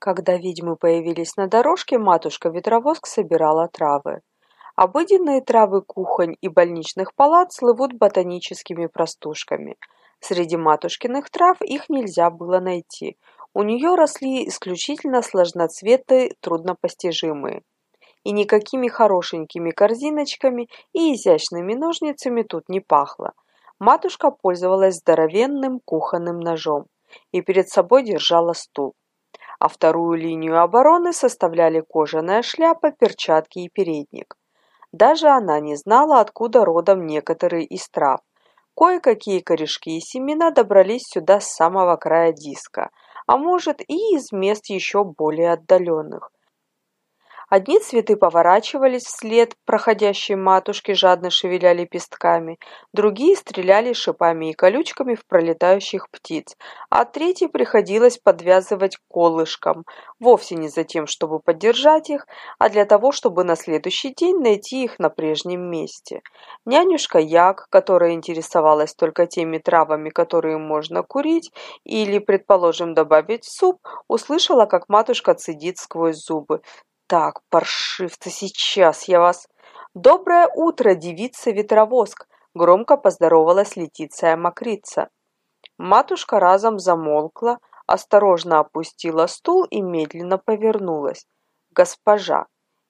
Когда ведьмы появились на дорожке, матушка-ветровоск собирала травы. Обыденные травы кухонь и больничных палат слывут ботаническими простушками. Среди матушкиных трав их нельзя было найти. У нее росли исключительно сложноцветные, труднопостижимые. И никакими хорошенькими корзиночками и изящными ножницами тут не пахло. Матушка пользовалась здоровенным кухонным ножом и перед собой держала стул а вторую линию обороны составляли кожаная шляпа, перчатки и передник. Даже она не знала, откуда родом некоторые из трав. Кое-какие корешки и семена добрались сюда с самого края диска, а может и из мест еще более отдаленных. Одни цветы поворачивались вслед проходящей матушке, жадно шевеля лепестками, другие стреляли шипами и колючками в пролетающих птиц, а третьи приходилось подвязывать колышком, вовсе не за тем, чтобы поддержать их, а для того, чтобы на следующий день найти их на прежнем месте. Нянюшка Як, которая интересовалась только теми травами, которые можно курить или, предположим, добавить в суп, услышала, как матушка цедит сквозь зубы так, паршивцы, сейчас я вас... Доброе утро, девица Ветровоск! Громко поздоровалась Летиция Макрица. Матушка разом замолкла, осторожно опустила стул и медленно повернулась. Госпожа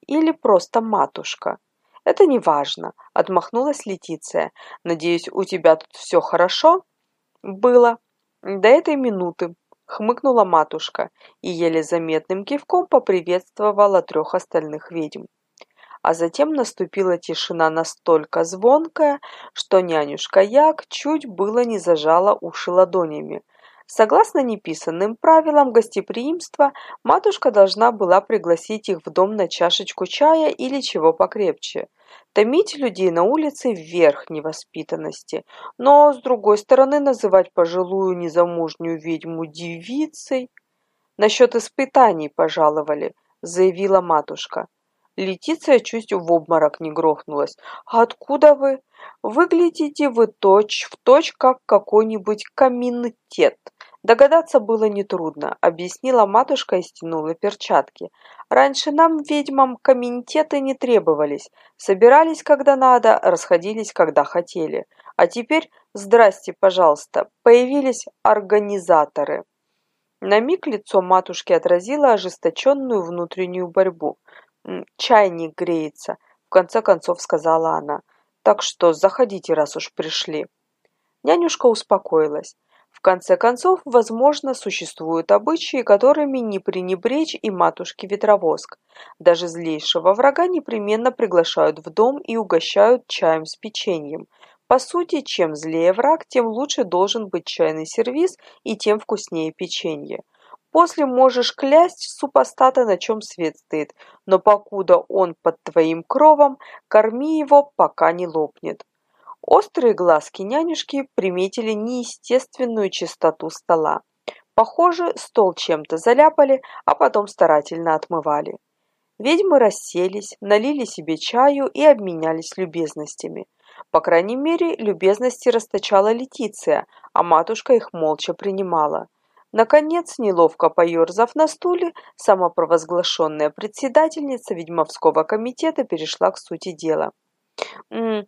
или просто матушка. Это не важно, отмахнулась Летиция. Надеюсь, у тебя тут все хорошо? Было. До этой минуты, хмыкнула матушка и еле заметным кивком поприветствовала трех остальных ведьм. А затем наступила тишина настолько звонкая, что нянюшка Як чуть было не зажала уши ладонями. Согласно неписанным правилам гостеприимства, матушка должна была пригласить их в дом на чашечку чая или чего покрепче томить людей на улице верх невоспитанности, но, с другой стороны, называть пожилую незамужнюю ведьму девицей. Насчет испытаний пожаловали, заявила матушка. Летиция чуть в обморок не грохнулась. «А откуда вы? Выглядите вы точь в точь, как какой-нибудь комитет. Догадаться было нетрудно, объяснила матушка и стянула перчатки. Раньше нам, ведьмам, комитеты не требовались. Собирались, когда надо, расходились, когда хотели. А теперь, здрасте, пожалуйста, появились организаторы. На миг лицо матушки отразило ожесточенную внутреннюю борьбу. «Чайник греется», — в конце концов сказала она. «Так что заходите, раз уж пришли». Нянюшка успокоилась. В конце концов, возможно, существуют обычаи, которыми не пренебречь и матушке-ветровоск. Даже злейшего врага непременно приглашают в дом и угощают чаем с печеньем. По сути, чем злее враг, тем лучше должен быть чайный сервиз и тем вкуснее печенье. После можешь клясть супостата, на чем свет стоит, но покуда он под твоим кровом, корми его, пока не лопнет. Острые глазки нянюшки приметили неестественную чистоту стола. Похоже, стол чем-то заляпали, а потом старательно отмывали. Ведьмы расселись, налили себе чаю и обменялись любезностями. По крайней мере, любезности расточала Летиция, а матушка их молча принимала. Наконец, неловко поерзав на стуле, самопровозглашенная председательница ведьмовского комитета перешла к сути дела. «М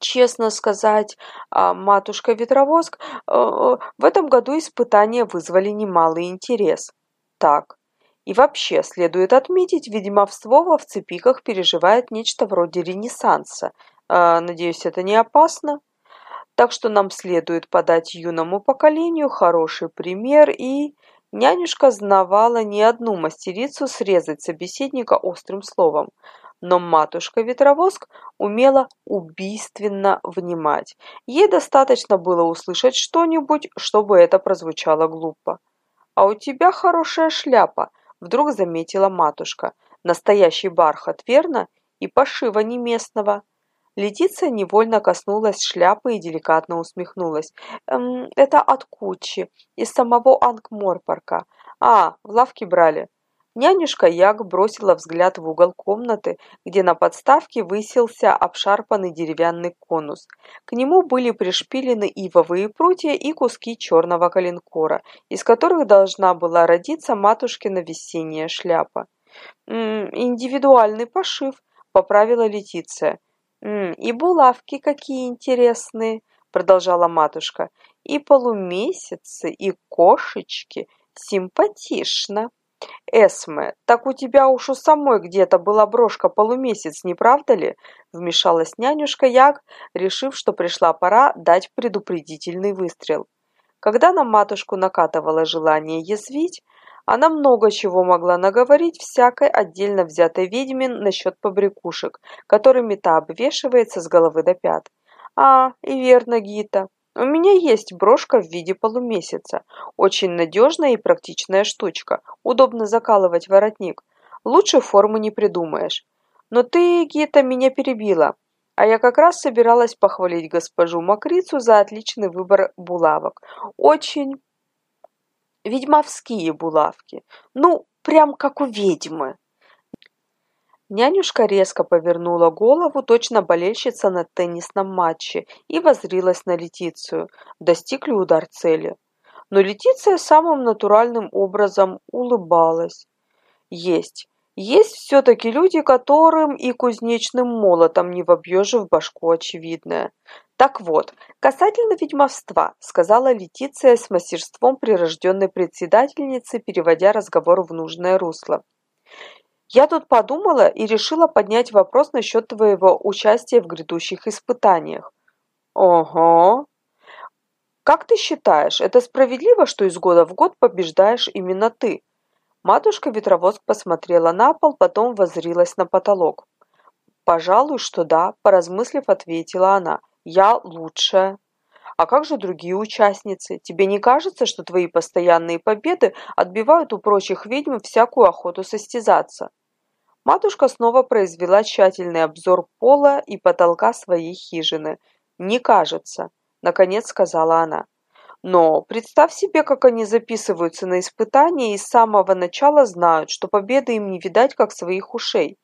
Честно сказать, а, матушка-ветровоск, э, э, в этом году испытания вызвали немалый интерес. Так. И вообще, следует отметить, ведьмовство во вцепиках переживает нечто вроде ренессанса. А, надеюсь, это не опасно? Так что нам следует подать юному поколению хороший пример и... Нянюшка знавала не одну мастерицу срезать собеседника острым словом но матушка-ветровоск умела убийственно внимать. Ей достаточно было услышать что-нибудь, чтобы это прозвучало глупо. «А у тебя хорошая шляпа», — вдруг заметила матушка. «Настоящий бархат, верно? И пошива не местного». Летиция невольно коснулась шляпы и деликатно усмехнулась. «Эм, «Это от Кучи, из самого Ангморпорка. А, в лавке брали. Нянюшка Як бросила взгляд в угол комнаты, где на подставке высился обшарпанный деревянный конус. К нему были пришпилены ивовые прутья и куски черного коленкора, из которых должна была родиться матушкина весенняя шляпа. «М -м, «Индивидуальный пошив», — поправила Летиция. «М -м, «И булавки какие интересные», — продолжала матушка. «И полумесяцы, и кошечки. Симпатично». «Эсме, так у тебя уж у самой где-то была брошка полумесяц, не правда ли?» Вмешалась нянюшка Яг, решив, что пришла пора дать предупредительный выстрел. Когда на матушку накатывало желание язвить, она много чего могла наговорить всякой отдельно взятой ведьме насчет побрякушек, которыми та обвешивается с головы до пят. «А, и верно, Гита, у меня есть брошка в виде полумесяца. Очень надежная и практичная штучка. Удобно закалывать воротник. Лучше формы не придумаешь. Но ты, Гита, меня перебила. А я как раз собиралась похвалить госпожу Макрицу за отличный выбор булавок. Очень ведьмовские булавки. Ну, прям как у ведьмы. Нянюшка резко повернула голову, точно болельщица на теннисном матче, и воззрилась на Летицию. Достиг ли удар цели? Но Летиция самым натуральным образом улыбалась. Есть. Есть все-таки люди, которым и кузнечным молотом не вобьешь в башку очевидное. Так вот, касательно ведьмовства, сказала Летиция с мастерством прирожденной председательницы, переводя разговор в нужное русло. Я тут подумала и решила поднять вопрос насчет твоего участия в грядущих испытаниях. Ого. Как ты считаешь, это справедливо, что из года в год побеждаешь именно ты? Матушка Ветровоск посмотрела на пол, потом воззрилась на потолок. Пожалуй, что да, поразмыслив, ответила она. Я лучшая. А как же другие участницы? Тебе не кажется, что твои постоянные победы отбивают у прочих ведьм всякую охоту состязаться? Матушка снова произвела тщательный обзор пола и потолка своей хижины. «Не кажется», — наконец сказала она. «Но представь себе, как они записываются на испытания и с самого начала знают, что победы им не видать, как своих ушей.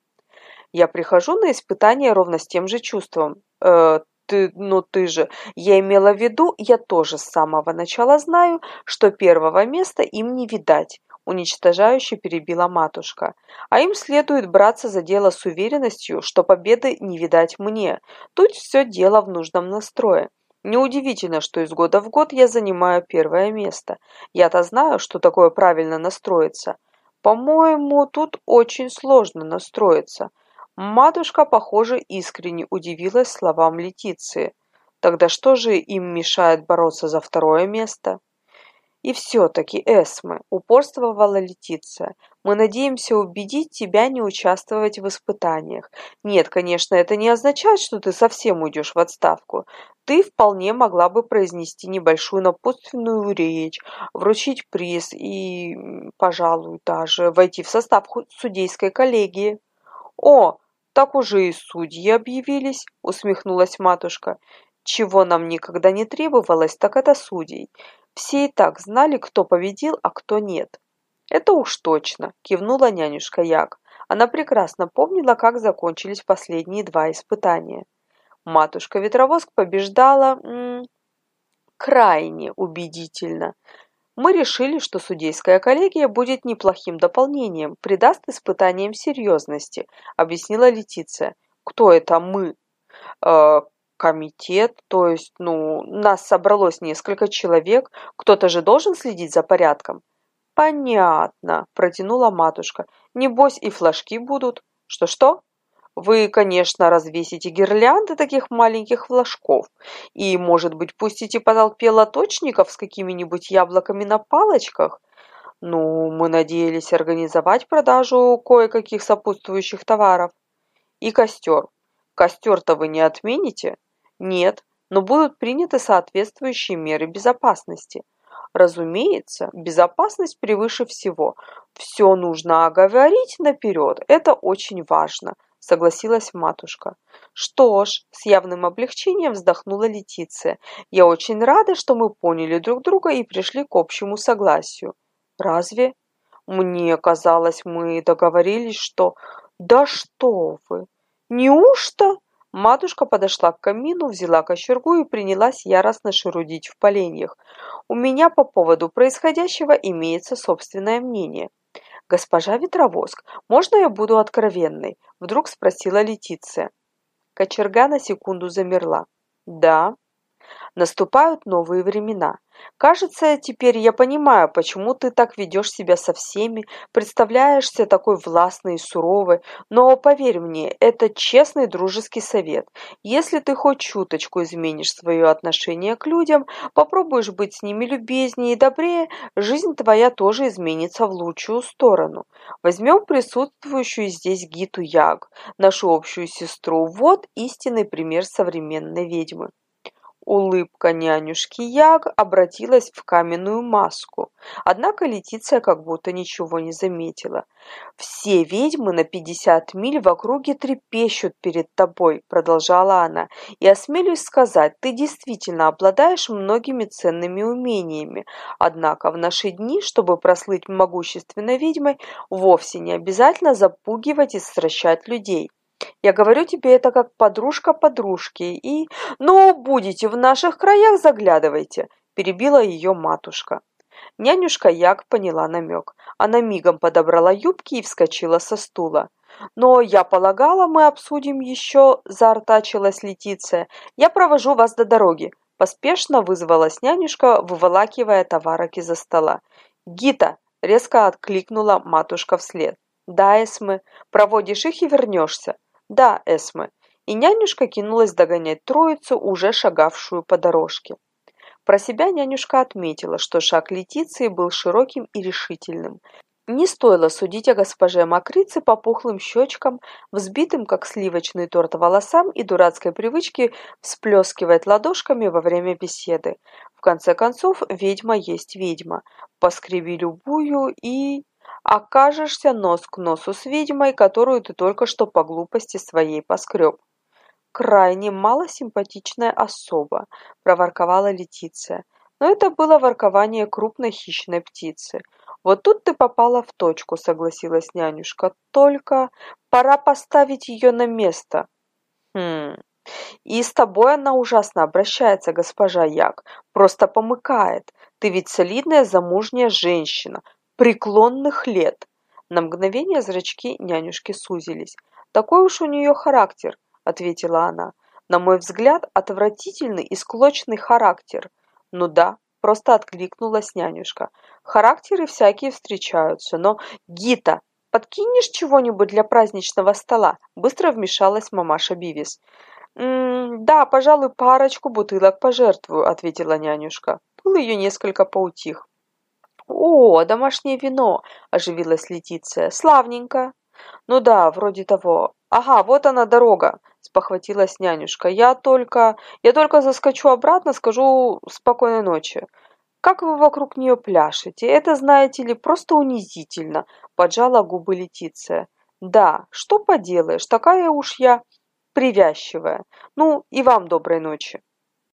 Я прихожу на испытания ровно с тем же чувством. Э, ты, ну ты же, я имела в виду, я тоже с самого начала знаю, что первого места им не видать, уничтожающе перебила матушка. А им следует браться за дело с уверенностью, что победы не видать мне. Тут все дело в нужном настрое. Неудивительно, что из года в год я занимаю первое место. Я-то знаю, что такое правильно настроиться. По-моему, тут очень сложно настроиться. Матушка, похоже, искренне удивилась словам Летиции. Тогда что же им мешает бороться за второе место? И все-таки, Эсме, упорствовала Летиция, мы надеемся убедить тебя не участвовать в испытаниях. Нет, конечно, это не означает, что ты совсем уйдешь в отставку. Ты вполне могла бы произнести небольшую напутственную речь, вручить приз и, пожалуй, даже войти в состав судейской коллегии. О, так уже и судьи объявились, усмехнулась матушка. Чего нам никогда не требовалось, так это судей. Все и так знали, кто победил, а кто нет. Это уж точно, кивнула нянюшка Як. Она прекрасно помнила, как закончились последние два испытания. Матушка Ветровоск побеждала м -м, крайне убедительно. Мы решили, что судейская коллегия будет неплохим дополнением, придаст испытаниям серьезности, объяснила Летиция. Кто это мы? Э, комитет, то есть, ну, нас собралось несколько человек, кто-то же должен следить за порядком. Понятно, протянула матушка. Небось и флажки будут. Что-что? Вы, конечно, развесите гирлянды таких маленьких флажков и, может быть, пустите по толпе лоточников с какими-нибудь яблоками на палочках. Ну, мы надеялись организовать продажу кое-каких сопутствующих товаров. И костер. Костер-то вы не отмените? Нет, но будут приняты соответствующие меры безопасности. Разумеется, безопасность превыше всего. Все нужно оговорить наперед, это очень важно – согласилась матушка. Что ж, с явным облегчением вздохнула Летиция. Я очень рада, что мы поняли друг друга и пришли к общему согласию. Разве? Мне казалось, мы договорились, что... Да что вы! Неужто? Матушка подошла к камину, взяла кочергу и принялась яростно шерудить в поленьях. У меня по поводу происходящего имеется собственное мнение. «Госпожа Ветровоск, можно я буду откровенной?» – вдруг спросила Летиция. Кочерга на секунду замерла. «Да, Наступают новые времена. Кажется, теперь я понимаю, почему ты так ведешь себя со всеми, представляешься такой властной и суровой, но поверь мне, это честный дружеский совет. Если ты хоть чуточку изменишь свое отношение к людям, попробуешь быть с ними любезнее и добрее, жизнь твоя тоже изменится в лучшую сторону. Возьмем присутствующую здесь Гиту Яг, нашу общую сестру. Вот истинный пример современной ведьмы. Улыбка нянюшки Яг обратилась в каменную маску. Однако Летиция как будто ничего не заметила. «Все ведьмы на пятьдесят миль в округе трепещут перед тобой», – продолжала она. «И осмелюсь сказать, ты действительно обладаешь многими ценными умениями. Однако в наши дни, чтобы прослыть могущественной ведьмой, вовсе не обязательно запугивать и стращать людей». Я говорю тебе это как подружка подружки и... Ну, будете в наших краях, заглядывайте, перебила ее матушка. Нянюшка Як поняла намек. Она мигом подобрала юбки и вскочила со стула. «Но я полагала, мы обсудим еще...» – заортачилась Летиция. «Я провожу вас до дороги», – поспешно вызвалась нянюшка, выволакивая товарок из-за стола. «Гита!» – резко откликнула матушка вслед. «Да, Эсме, проводишь их и вернешься. «Да, Эсме». И нянюшка кинулась догонять троицу, уже шагавшую по дорожке. Про себя нянюшка отметила, что шаг Летиции был широким и решительным. Не стоило судить о госпоже Макрице по пухлым щечкам, взбитым, как сливочный торт, волосам и дурацкой привычке всплескивать ладошками во время беседы. В конце концов, ведьма есть ведьма. Поскреби любую и окажешься нос к носу с ведьмой, которую ты только что по глупости своей поскреб. Крайне малосимпатичная особа, проворковала Летиция. Но это было воркование крупной хищной птицы. Вот тут ты попала в точку, согласилась нянюшка. Только пора поставить ее на место. Хм. И с тобой она ужасно обращается, госпожа Як. Просто помыкает. Ты ведь солидная замужняя женщина преклонных лет. На мгновение зрачки нянюшки сузились. «Такой уж у нее характер», — ответила она. «На мой взгляд, отвратительный и склочный характер». «Ну да», — просто откликнулась нянюшка. «Характеры всякие встречаются, но...» «Гита, подкинешь чего-нибудь для праздничного стола?» Быстро вмешалась мамаша Бивис. «М «Да, пожалуй, парочку бутылок пожертвую», — ответила нянюшка. Пыл ее несколько поутих. «О, домашнее вино!» – оживилась Летиция. «Славненько!» «Ну да, вроде того. Ага, вот она дорога!» – спохватилась нянюшка. «Я только... я только заскочу обратно, скажу спокойной ночи». «Как вы вокруг нее пляшете? Это, знаете ли, просто унизительно!» – поджала губы Летиция. «Да, что поделаешь, такая уж я привязчивая. Ну, и вам доброй ночи!»